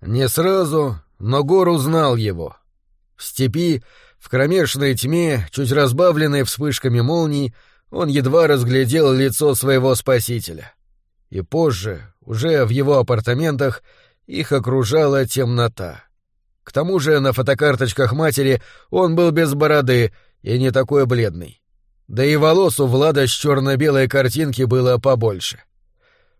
Не сразу, но Гор узнал его. В степи, в кромешной тьме, чуть разбавленной вспышками молний, он едва разглядел лицо своего спасителя. И позже, уже в его апартаментах, их окружала темнота. К тому же на фотокарточках матери он был без бороды и не такой бледный. Да и волос у Влада с черно-белой картинки было побольше.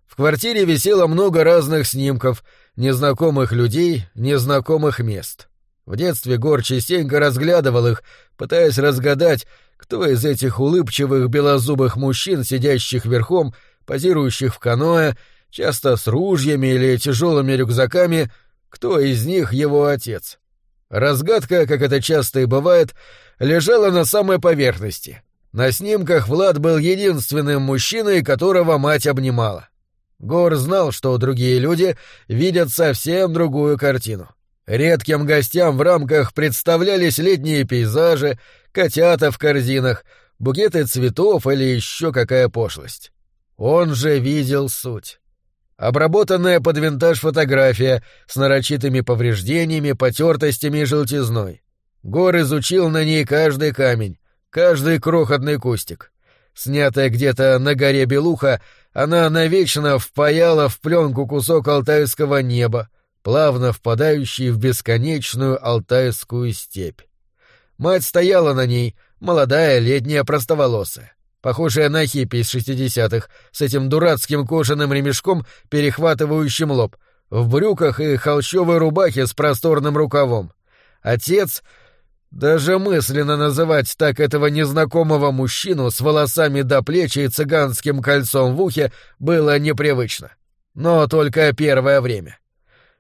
В квартире висело много разных снимков, незнакомых людей, незнакомых мест. В детстве Гор частенько разглядывал их, пытаясь разгадать, кто из этих улыбчивых белозубых мужчин, сидящих верхом, позирующих в каноэ, часто с ружьями или тяжелыми рюкзаками, кто из них его отец. Разгадка, как это часто и бывает, лежала на самой поверхности. На снимках Влад был единственным мужчиной, которого мать обнимала. Гор знал, что другие люди видят совсем другую картину. Редким гостям в рамках представлялись летние пейзажи, котята в корзинах, букеты цветов или еще какая пошлость. Он же видел суть. Обработанная под винтаж фотография с нарочитыми повреждениями, потертостями и желтизной. Гор изучил на ней каждый камень, каждый крохотный кустик. Снятая где-то на горе Белуха, она навечно впаяла в пленку кусок алтайского неба, плавно впадающий в бесконечную алтайскую степь. Мать стояла на ней, молодая, летняя, простоволосая похожая на хиппи из шестидесятых, с этим дурацким кожаным ремешком, перехватывающим лоб, в брюках и холщовой рубахе с просторным рукавом. Отец... Даже мысленно называть так этого незнакомого мужчину с волосами до плеч и цыганским кольцом в ухе было непривычно. Но только первое время.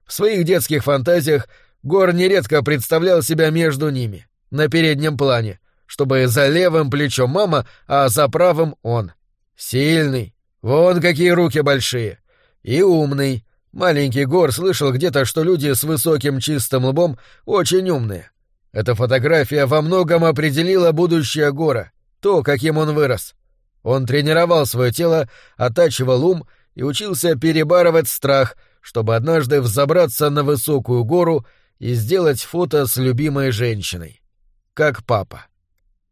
В своих детских фантазиях Гор нередко представлял себя между ними, на переднем плане, чтобы за левым плечом мама, а за правым он. Сильный. Вон какие руки большие. И умный. Маленький Гор слышал где-то, что люди с высоким чистым лбом очень умные. Эта фотография во многом определила будущее Гора, то, каким он вырос. Он тренировал свое тело, оттачивал ум и учился перебарывать страх, чтобы однажды взобраться на высокую гору и сделать фото с любимой женщиной. Как папа.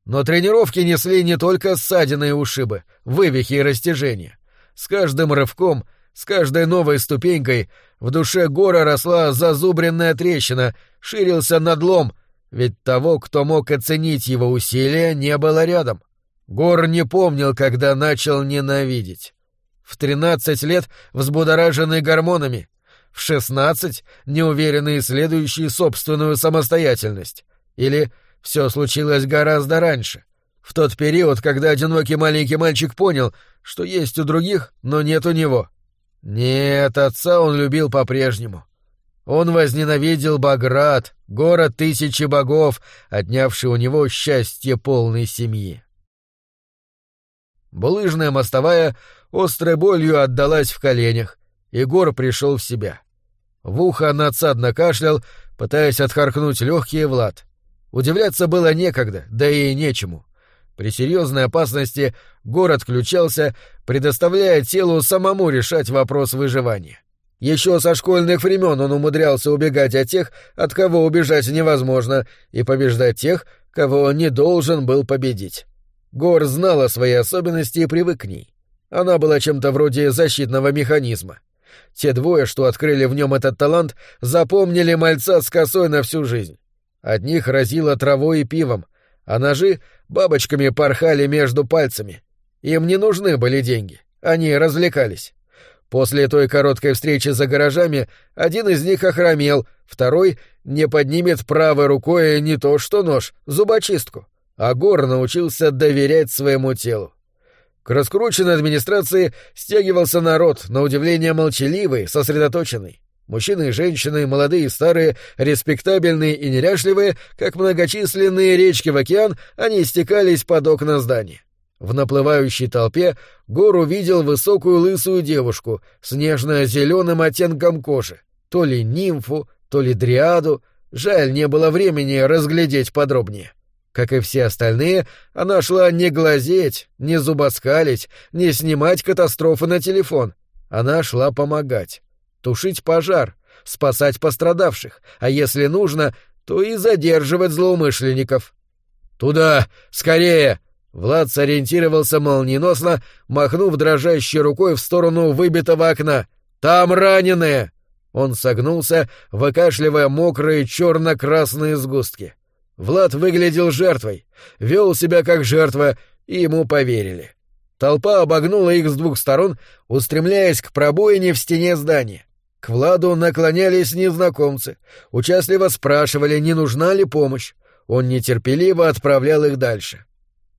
Но тренировки несли не только ссадины и ушибы, вывихи и растяжения. С каждым рывком, с каждой новой ступенькой в душе гора росла зазубренная трещина, ширился надлом, ведь того, кто мог оценить его усилия, не было рядом. Гор не помнил, когда начал ненавидеть. В тринадцать лет взбудораженный гормонами, в шестнадцать неуверенный исследующий собственную самостоятельность. Или все случилось гораздо раньше, в тот период, когда одинокий маленький мальчик понял, что есть у других, но нет у него. Нет, отца он любил по-прежнему. Он возненавидел Баграт, город тысячи богов, отнявший у него счастье полной семьи. Булыжная мостовая острой болью отдалась в коленях, и Гор пришел в себя. В ухо надсадно кашлял, пытаясь отхаркнуть легкие Влад. Удивляться было некогда, да и нечему. При серьезной опасности город включался, предоставляя телу самому решать вопрос выживания. Еще со школьных времен он умудрялся убегать от тех, от кого убежать невозможно, и побеждать тех, кого он не должен был победить. Гор знала свои особенности и привык к ней. Она была чем-то вроде защитного механизма. Те двое, что открыли в нем этот талант, запомнили мальца с косой на всю жизнь. От них разило травой и пивом, а ножи бабочками порхали между пальцами. Им не нужны были деньги, они развлекались. После той короткой встречи за гаражами один из них охромел, второй не поднимет правой рукой не то что нож, зубочистку. А Гор научился доверять своему телу. К раскрученной администрации стягивался народ, на удивление молчаливый, сосредоточенный. Мужчины и женщины, молодые и старые, респектабельные и неряшливые, как многочисленные речки в океан, они стекались под окна здания. В наплывающей толпе Гор увидел высокую лысую девушку с нежно-зеленым оттенком кожи, то ли нимфу, то ли дриаду, жаль, не было времени разглядеть подробнее. Как и все остальные, она шла не глазеть, не зубоскалить, не снимать катастрофы на телефон. Она шла помогать тушить пожар, спасать пострадавших, а если нужно, то и задерживать злоумышленников. «Туда! Скорее!» Влад сориентировался молниеносно, махнув дрожащей рукой в сторону выбитого окна. «Там раненые!» Он согнулся, выкашливая мокрые черно-красные сгустки. Влад выглядел жертвой, вел себя как жертва, и ему поверили. Толпа обогнула их с двух сторон, устремляясь к пробоине в стене здания. К Владу наклонялись незнакомцы, участливо спрашивали, не нужна ли помощь. Он нетерпеливо отправлял их дальше.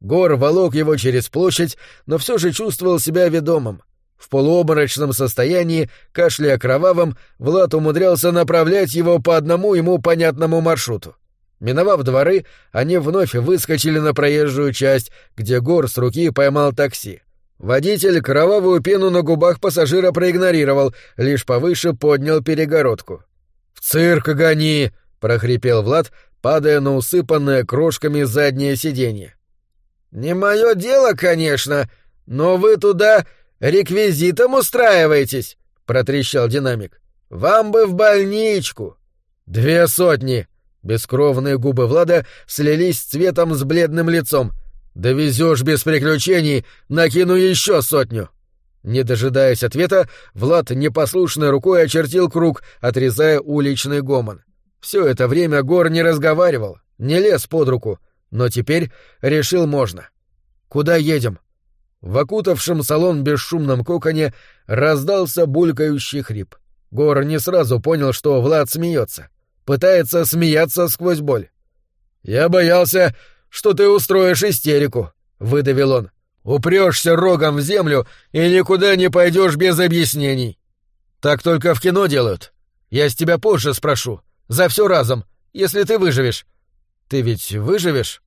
Гор волок его через площадь, но все же чувствовал себя ведомым. В полуобморочном состоянии, кашляя кровавым, Влад умудрялся направлять его по одному ему понятному маршруту. Миновав дворы, они вновь выскочили на проезжую часть, где Гор с руки поймал такси. Водитель кровавую пену на губах пассажира проигнорировал, лишь повыше поднял перегородку. «В цирк гони!» — прохрипел Влад, падая на усыпанное крошками заднее сиденье. «Не мое дело, конечно, но вы туда реквизитом устраиваетесь!» — протрещал динамик. «Вам бы в больничку!» «Две сотни!» Бескровные губы Влада слились цветом с бледным лицом. «Довезешь без приключений, накину еще сотню!» Не дожидаясь ответа, Влад непослушной рукой очертил круг, отрезая уличный гомон. Все это время Гор не разговаривал, не лез под руку, но теперь решил можно. «Куда едем?» В окутавшем салон бесшумном коконе раздался булькающий хрип. Гор не сразу понял, что Влад смеется пытается смеяться сквозь боль. «Я боялся, что ты устроишь истерику», — выдавил он. «Упрешься рогом в землю и никуда не пойдешь без объяснений». «Так только в кино делают. Я с тебя позже спрошу. За все разом, если ты выживешь». «Ты ведь выживешь?»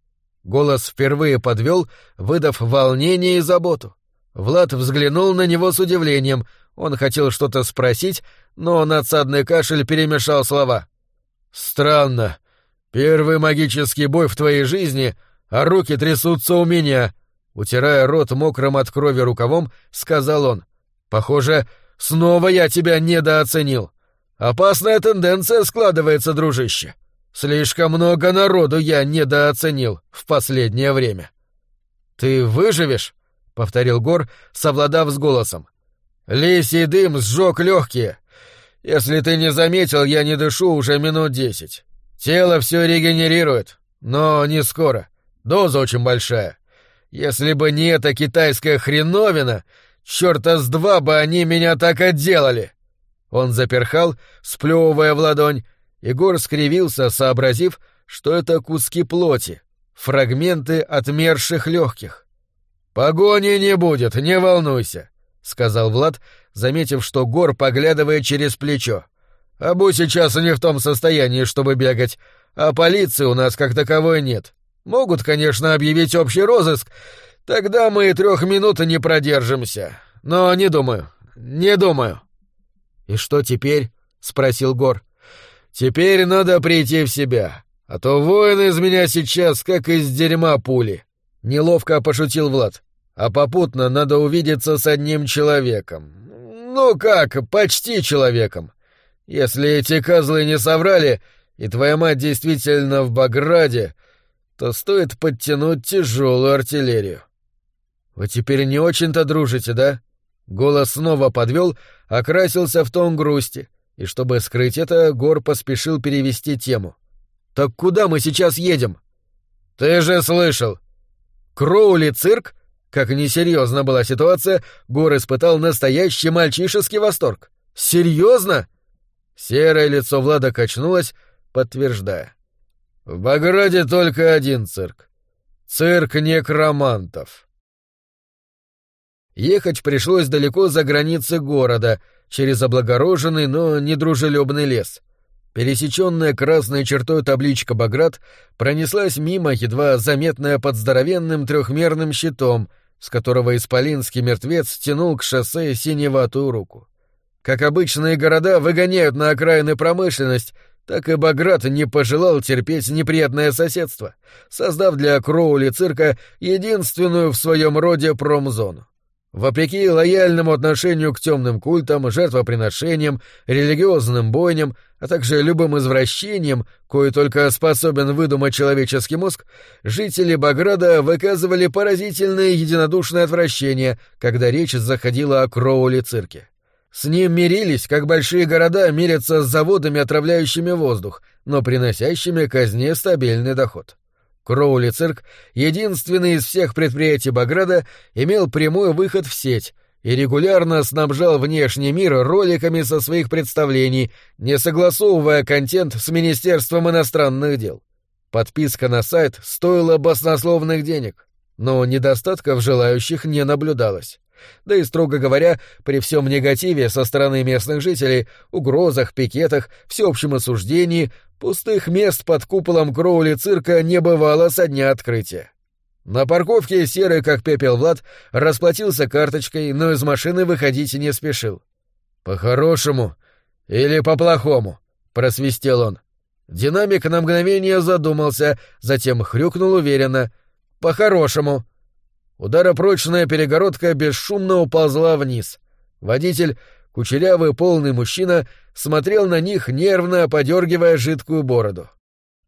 Голос впервые подвел, выдав волнение и заботу. Влад взглянул на него с удивлением. Он хотел что-то спросить, но надсадный кашель перемешал слова. «Странно. Первый магический бой в твоей жизни, а руки трясутся у меня», — утирая рот мокрым от крови рукавом, сказал он. «Похоже, снова я тебя недооценил. Опасная тенденция складывается, дружище. Слишком много народу я недооценил в последнее время». «Ты выживешь?» — повторил Гор, совладав с голосом. «Лисий дым сжег легкие. Если ты не заметил, я не дышу уже минут десять. Тело все регенерирует, но не скоро. Доза очень большая. Если бы не эта китайская хреновина, черта с два бы они меня так отделали. Он заперхал, сплевывая в ладонь. Егор скривился, сообразив, что это куски плоти, фрагменты отмерших легких. «Погони не будет, не волнуйся», — сказал Влад, заметив, что Гор поглядывает через плечо. «Абу сейчас не в том состоянии, чтобы бегать, а полиции у нас как таковой нет. Могут, конечно, объявить общий розыск, тогда мы и трех минут не продержимся. Но не думаю, не думаю». «И что теперь?» — спросил Гор. «Теперь надо прийти в себя, а то воин из меня сейчас как из дерьма пули». Неловко пошутил Влад. «А попутно надо увидеться с одним человеком. «Ну как, почти человеком. Если эти козлы не соврали, и твоя мать действительно в Баграде, то стоит подтянуть тяжелую артиллерию». «Вы теперь не очень-то дружите, да?» Голос снова подвел, окрасился в тон грусти, и чтобы скрыть это, Гор поспешил перевести тему. «Так куда мы сейчас едем?» «Ты же слышал!» «Кроули цирк?» Как несерьезна была ситуация, Гор испытал настоящий мальчишеский восторг. «Серьезно?» Серое лицо Влада качнулось, подтверждая. «В Баграде только один цирк. Цирк некромантов». Ехать пришлось далеко за границы города, через облагороженный, но недружелюбный лес. Пересеченная красной чертой табличка «Баграт» пронеслась мимо, едва заметная под здоровенным трехмерным щитом — с которого исполинский мертвец тянул к шоссе синеватую руку. Как обычные города выгоняют на окраины промышленность, так и Баграт не пожелал терпеть неприятное соседство, создав для Кроули цирка единственную в своем роде промзону. Вопреки лояльному отношению к темным культам, жертвоприношениям, религиозным бойням, а также любым извращениям, кое только способен выдумать человеческий мозг, жители Баграда выказывали поразительное единодушное отвращение, когда речь заходила о Кроули-цирке. С ним мирились, как большие города мирятся с заводами, отравляющими воздух, но приносящими казне стабильный доход. Кроули цирк, единственный из всех предприятий Баграда, имел прямой выход в сеть и регулярно снабжал внешний мир роликами со своих представлений, не согласовывая контент с Министерством иностранных дел. Подписка на сайт стоила баснословных денег, но недостатков желающих не наблюдалось. Да и, строго говоря, при всем негативе со стороны местных жителей, угрозах, пикетах, всеобщем осуждении, пустых мест под куполом Кроули цирка не бывало со дня открытия. На парковке серый как пепел Влад расплатился карточкой, но из машины выходить не спешил. «По-хорошему или по-плохому?» — просвистел он. Динамик на мгновение задумался, затем хрюкнул уверенно. «По-хорошему». Ударопрочная перегородка бесшумно уползла вниз. Водитель, кучерявый полный мужчина, смотрел на них, нервно подергивая жидкую бороду.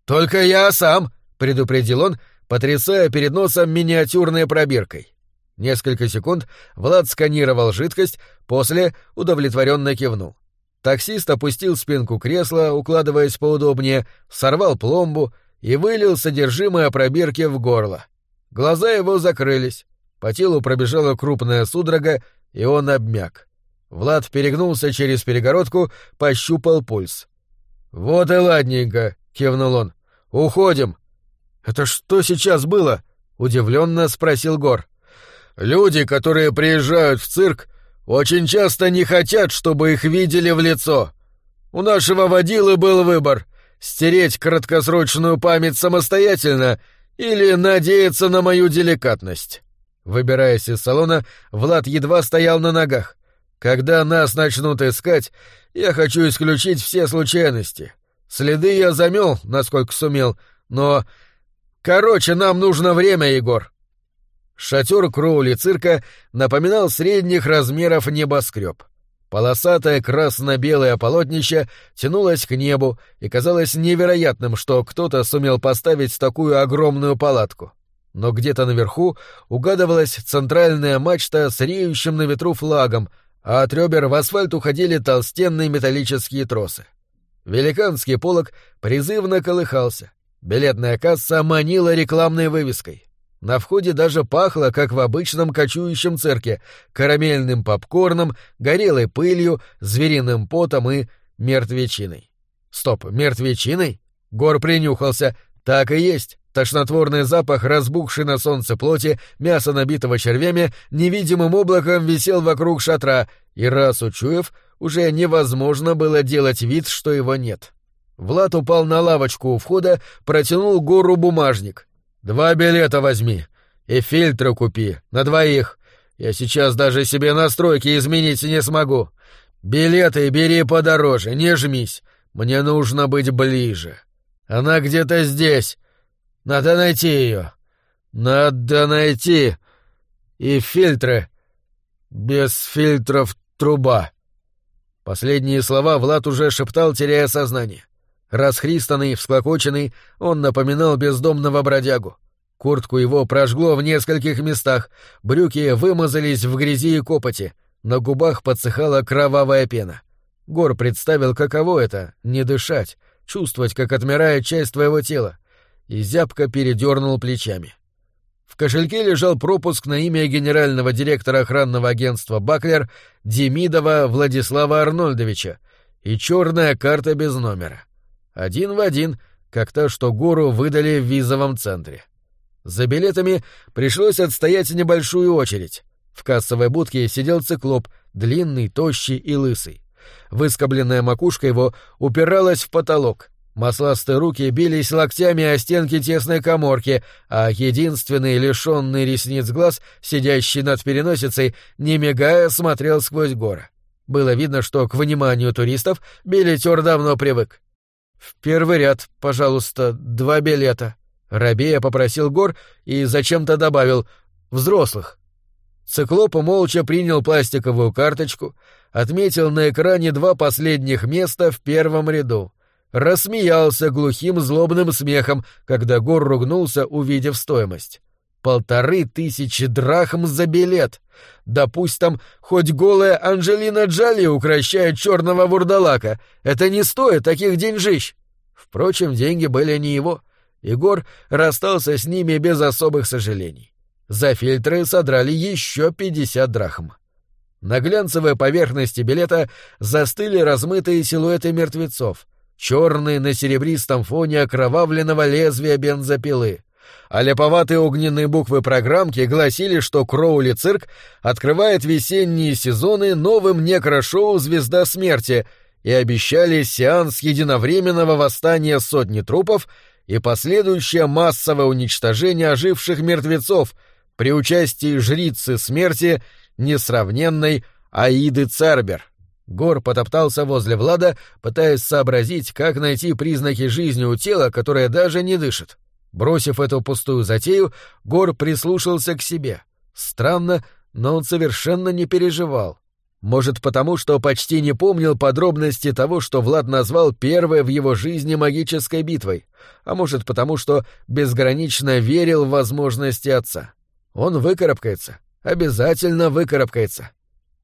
«Только я сам!» — предупредил он, потрясая перед носом миниатюрной пробиркой. Несколько секунд Влад сканировал жидкость, после удовлетворенно кивнул. Таксист опустил спинку кресла, укладываясь поудобнее, сорвал пломбу и вылил содержимое пробирки в горло. Глаза его закрылись. По телу пробежала крупная судорога, и он обмяк. Влад перегнулся через перегородку, пощупал пульс. «Вот и ладненько», — кивнул он. «Уходим». «Это что сейчас было?» — удивленно спросил Гор. «Люди, которые приезжают в цирк, очень часто не хотят, чтобы их видели в лицо. У нашего водилы был выбор — стереть краткосрочную память самостоятельно — или надеяться на мою деликатность. Выбираясь из салона, Влад едва стоял на ногах. Когда нас начнут искать, я хочу исключить все случайности. Следы я замел, насколько сумел, но... Короче, нам нужно время, Егор. Шатер Кроули цирка напоминал средних размеров небоскреб. Полосатое красно-белое полотнище тянулось к небу, и казалось невероятным, что кто-то сумел поставить такую огромную палатку. Но где-то наверху угадывалась центральная мачта с реющим на ветру флагом, а от ребер в асфальт уходили толстенные металлические тросы. Великанский полог призывно колыхался. Билетная касса манила рекламной вывеской. На входе даже пахло, как в обычном кочующем цирке, карамельным попкорном, горелой пылью, звериным потом и мертвечиной. Стоп, мертвечиной? Гор принюхался. Так и есть. Тошнотворный запах, разбухший на солнце плоти, мяса, набитого червями, невидимым облаком висел вокруг шатра, и раз учуяв, уже невозможно было делать вид, что его нет. Влад упал на лавочку у входа, протянул гору бумажник — Два билета возьми. И фильтры купи. На двоих. Я сейчас даже себе настройки изменить не смогу. Билеты бери подороже, не жмись. Мне нужно быть ближе. Она где-то здесь. Надо найти ее. Надо найти. И фильтры. Без фильтров труба. Последние слова Влад уже шептал, теряя сознание. Расхристанный, всклокоченный, он напоминал бездомного бродягу. Куртку его прожгло в нескольких местах, брюки вымазались в грязи и копоти, на губах подсыхала кровавая пена. Гор представил, каково это — не дышать, чувствовать, как отмирает часть твоего тела, и зябко передернул плечами. В кошельке лежал пропуск на имя генерального директора охранного агентства «Баклер» Демидова Владислава Арнольдовича и черная карта без номера. Один в один, как та, что гору выдали в визовом центре. За билетами пришлось отстоять небольшую очередь. В кассовой будке сидел циклоп, длинный, тощий и лысый. Выскобленная макушка его упиралась в потолок. Масластые руки бились локтями о стенки тесной коморки, а единственный лишенный ресниц глаз, сидящий над переносицей, не мигая, смотрел сквозь горы. Было видно, что к вниманию туристов билетер давно привык. «В первый ряд, пожалуйста, два билета». Рабея попросил Гор и зачем-то добавил «взрослых». Циклоп молча принял пластиковую карточку, отметил на экране два последних места в первом ряду. Рассмеялся глухим злобным смехом, когда Гор ругнулся, увидев стоимость. Полторы тысячи драхм за билет. Да пусть там хоть голая Анджелина Джоли укращает черного вурдалака. Это не стоит таких деньжищ. Впрочем, деньги были не его. Егор расстался с ними без особых сожалений. За фильтры содрали еще пятьдесят драхм. На глянцевой поверхности билета застыли размытые силуэты мертвецов, черные на серебристом фоне окровавленного лезвия бензопилы а ляповатые огненные буквы программки гласили, что Кроули Цирк открывает весенние сезоны новым некрошоу «Звезда смерти» и обещали сеанс единовременного восстания сотни трупов и последующее массовое уничтожение оживших мертвецов при участии жрицы смерти несравненной Аиды Цербер. Гор потоптался возле Влада, пытаясь сообразить, как найти признаки жизни у тела, которое даже не дышит. Бросив эту пустую затею, Гор прислушался к себе. Странно, но он совершенно не переживал. Может, потому что почти не помнил подробности того, что Влад назвал первой в его жизни магической битвой, а может, потому что безгранично верил в возможности отца. Он выкарабкается, обязательно выкарабкается.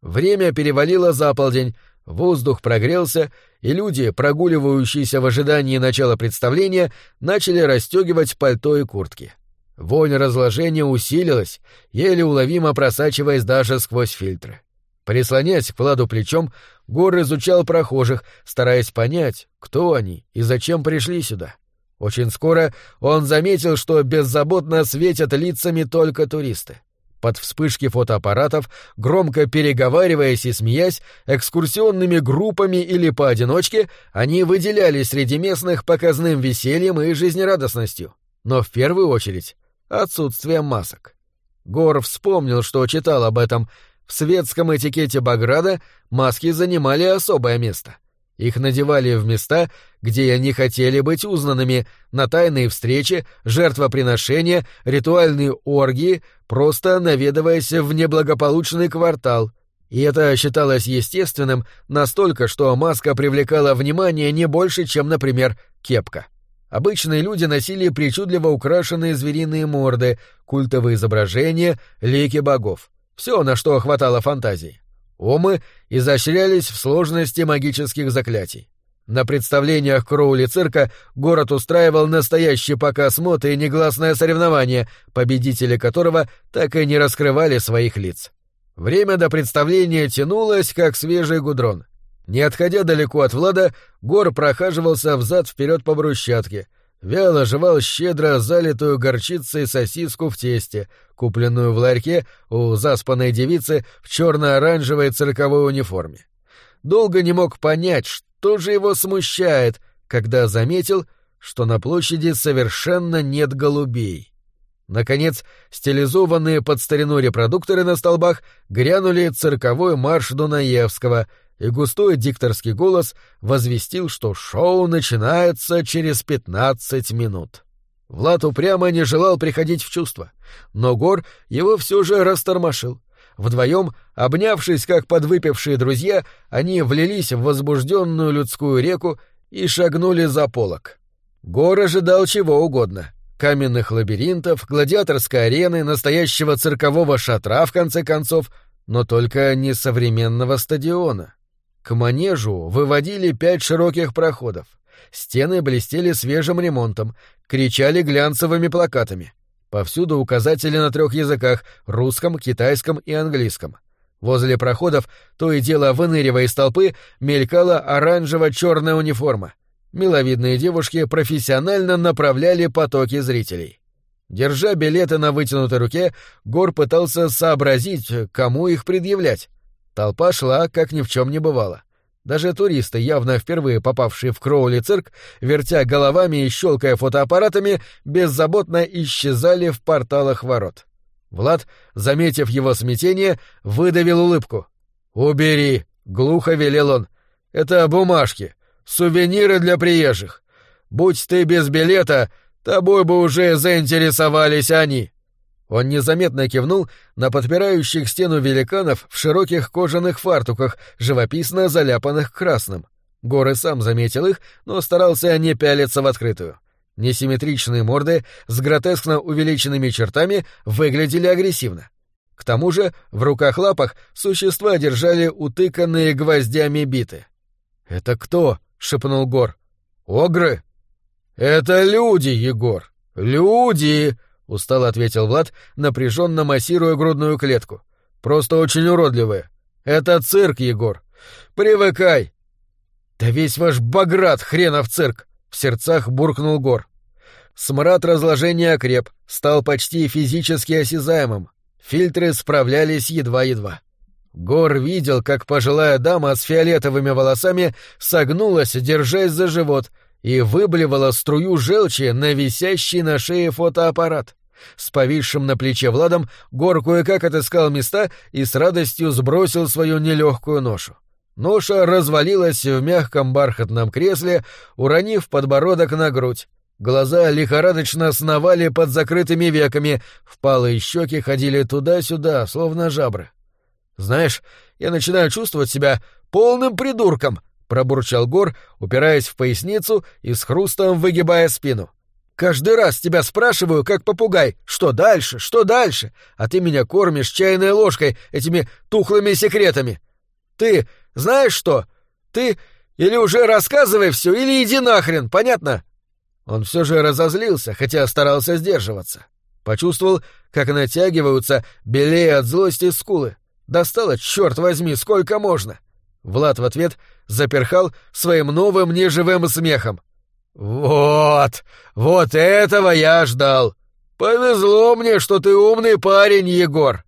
Время перевалило за полдень, Воздух прогрелся, и люди, прогуливающиеся в ожидании начала представления, начали расстегивать пальто и куртки. Вонь разложения усилилась, еле уловимо просачиваясь даже сквозь фильтры. Прислонясь к Владу плечом, Гор изучал прохожих, стараясь понять, кто они и зачем пришли сюда. Очень скоро он заметил, что беззаботно светят лицами только туристы. Под вспышки фотоаппаратов, громко переговариваясь и смеясь, экскурсионными группами или поодиночке, они выделялись среди местных показным весельем и жизнерадостностью. Но в первую очередь отсутствием масок. Гор вспомнил, что читал об этом. В светском этикете Баграда маски занимали особое место — их надевали в места, где они хотели быть узнанными, на тайные встречи, жертвоприношения, ритуальные оргии, просто наведываясь в неблагополучный квартал. И это считалось естественным настолько, что маска привлекала внимание не больше, чем, например, кепка. Обычные люди носили причудливо украшенные звериные морды, культовые изображения, лики богов. Все, на что хватало фантазии. Омы изощрялись в сложности магических заклятий. На представлениях Кроули цирка город устраивал настоящий показ мод и негласное соревнование, победители которого так и не раскрывали своих лиц. Время до представления тянулось, как свежий гудрон. Не отходя далеко от Влада, Гор прохаживался взад-вперед по брусчатке — вяло жевал щедро залитую горчицей сосиску в тесте, купленную в ларьке у заспанной девицы в черно-оранжевой цирковой униформе. Долго не мог понять, что же его смущает, когда заметил, что на площади совершенно нет голубей. Наконец, стилизованные под старину репродукторы на столбах грянули цирковой марш Дунаевского — и густой дикторский голос возвестил, что шоу начинается через пятнадцать минут. Влад упрямо не желал приходить в чувство, но Гор его все же растормошил. Вдвоем, обнявшись как подвыпившие друзья, они влились в возбужденную людскую реку и шагнули за полок. Гор ожидал чего угодно — каменных лабиринтов, гладиаторской арены, настоящего циркового шатра, в конце концов, но только не современного стадиона. К манежу выводили пять широких проходов. Стены блестели свежим ремонтом, кричали глянцевыми плакатами. Повсюду указатели на трех языках — русском, китайском и английском. Возле проходов, то и дело выныривая из толпы, мелькала оранжево-черная униформа. Миловидные девушки профессионально направляли потоки зрителей. Держа билеты на вытянутой руке, Гор пытался сообразить, кому их предъявлять. Толпа шла, как ни в чем не бывало. Даже туристы, явно впервые попавшие в Кроули цирк, вертя головами и щелкая фотоаппаратами, беззаботно исчезали в порталах ворот. Влад, заметив его смятение, выдавил улыбку. «Убери!» — глухо велел он. «Это бумажки, сувениры для приезжих. Будь ты без билета, тобой бы уже заинтересовались они». Он незаметно кивнул на подпирающих стену великанов в широких кожаных фартуках, живописно заляпанных красным. Горы сам заметил их, но старался не пялиться в открытую. Несимметричные морды с гротескно увеличенными чертами выглядели агрессивно. К тому же в руках-лапах существа держали утыканные гвоздями биты. «Это кто?» — шепнул Гор. «Огры?» «Это люди, Егор! Люди!» — устало ответил Влад, напряженно массируя грудную клетку. «Просто очень уродливые. Это цирк, Егор. Привыкай!» «Да весь ваш баграт хренов цирк!» — в сердцах буркнул Гор. Смрад разложения окреп, стал почти физически осязаемым. Фильтры справлялись едва-едва. Гор видел, как пожилая дама с фиолетовыми волосами согнулась, держась за живот, и выблевала струю желчи на висящий на шее фотоаппарат. С повисшим на плече Владом Гор кое-как отыскал места и с радостью сбросил свою нелегкую ношу. Ноша развалилась в мягком бархатном кресле, уронив подбородок на грудь. Глаза лихорадочно сновали под закрытыми веками, впалые щеки ходили туда-сюда, словно жабры. «Знаешь, я начинаю чувствовать себя полным придурком», — пробурчал Гор, упираясь в поясницу и с хрустом выгибая спину. Каждый раз тебя спрашиваю, как попугай, что дальше, что дальше, а ты меня кормишь чайной ложкой этими тухлыми секретами. Ты знаешь что? Ты или уже рассказывай все, или иди нахрен, понятно?» Он все же разозлился, хотя старался сдерживаться. Почувствовал, как натягиваются, белее от злости скулы. Достало, черт возьми, сколько можно. Влад в ответ заперхал своим новым неживым смехом. «Вот, вот этого я ждал. Повезло мне, что ты умный парень, Егор».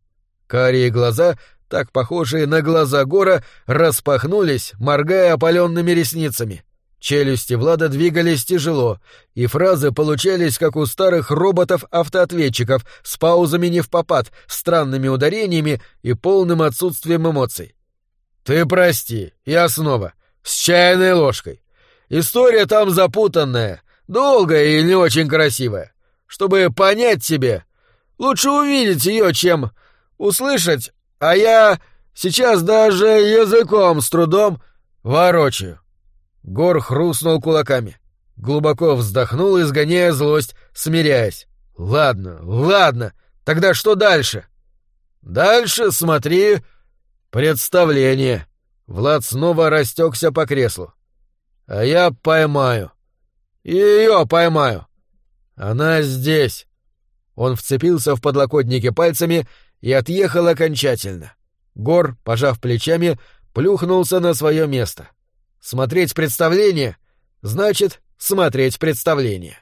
Карие глаза, так похожие на глаза Гора, распахнулись, моргая опаленными ресницами. Челюсти Влада двигались тяжело, и фразы получались, как у старых роботов-автоответчиков, с паузами не в попад, странными ударениями и полным отсутствием эмоций. «Ты прости, я снова. С чайной ложкой. История там запутанная, долгая и не очень красивая. Чтобы понять тебе, лучше увидеть ее, чем услышать, а я сейчас даже языком с трудом ворочаю. Гор хрустнул кулаками. Глубоко вздохнул, изгоняя злость, смиряясь. «Ладно, ладно, тогда что дальше?» «Дальше смотри представление». Влад снова растекся по креслу. А я поймаю. Ее поймаю. Она здесь. Он вцепился в подлокотники пальцами и отъехал окончательно. Гор, пожав плечами, плюхнулся на свое место. Смотреть представление значит смотреть представление.